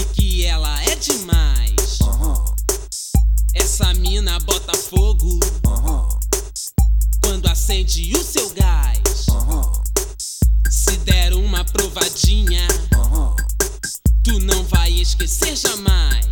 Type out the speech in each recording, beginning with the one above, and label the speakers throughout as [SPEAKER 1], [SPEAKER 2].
[SPEAKER 1] E que ela é demais. Essa mina bota fogo. Quando acende o seu gás. Se der uma provadinha, tu não vai esquecer jamais.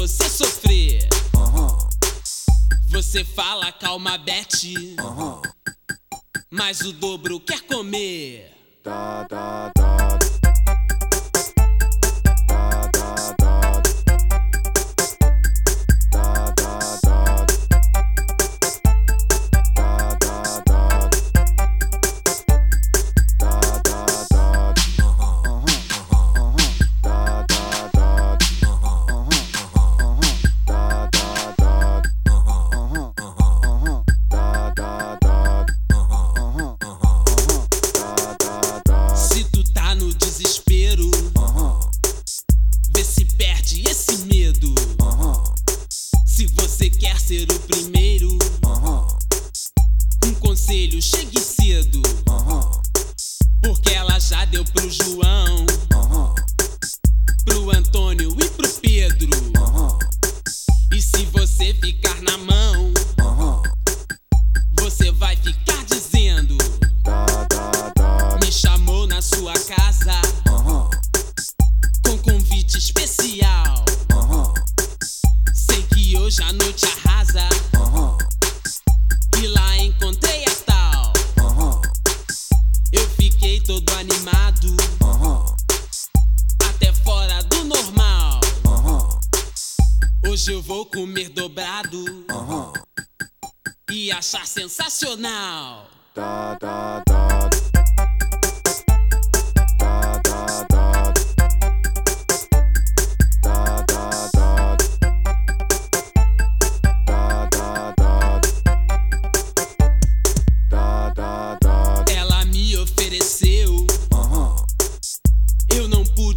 [SPEAKER 1] Você sofrer. Você fala calma, Bete. Mas o dobro quer comer. Se perde esse medo. Se você quer ser o primeiro, um conselho, chegue cedo. Porque ela já deu pro João, pro Antônio e pro Pedro. E se você ficar na mão, todo animado, até fora do normal. Hoje eu vou comer dobrado e achar sensacional. Ela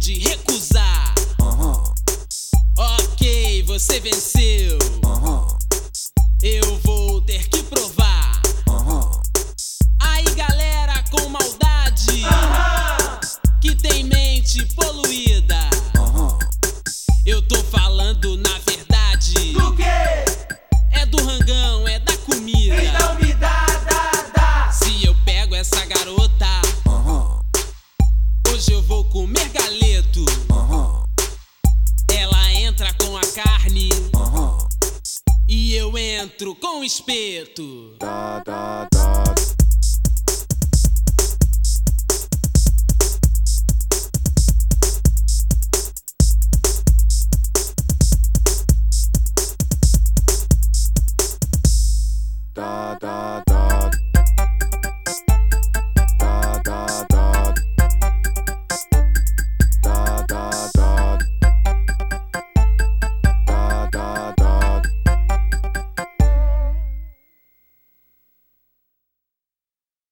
[SPEAKER 1] pude recusar. Ok, você venceu. Eu vou ter que provar. Aí, galera com maldade, que tem mente poluída. Eu tô falando na verdade.
[SPEAKER 2] Do que?
[SPEAKER 1] É do rangão, é da dentro com o espeto. Da, da, da.
[SPEAKER 3] Da, da, da.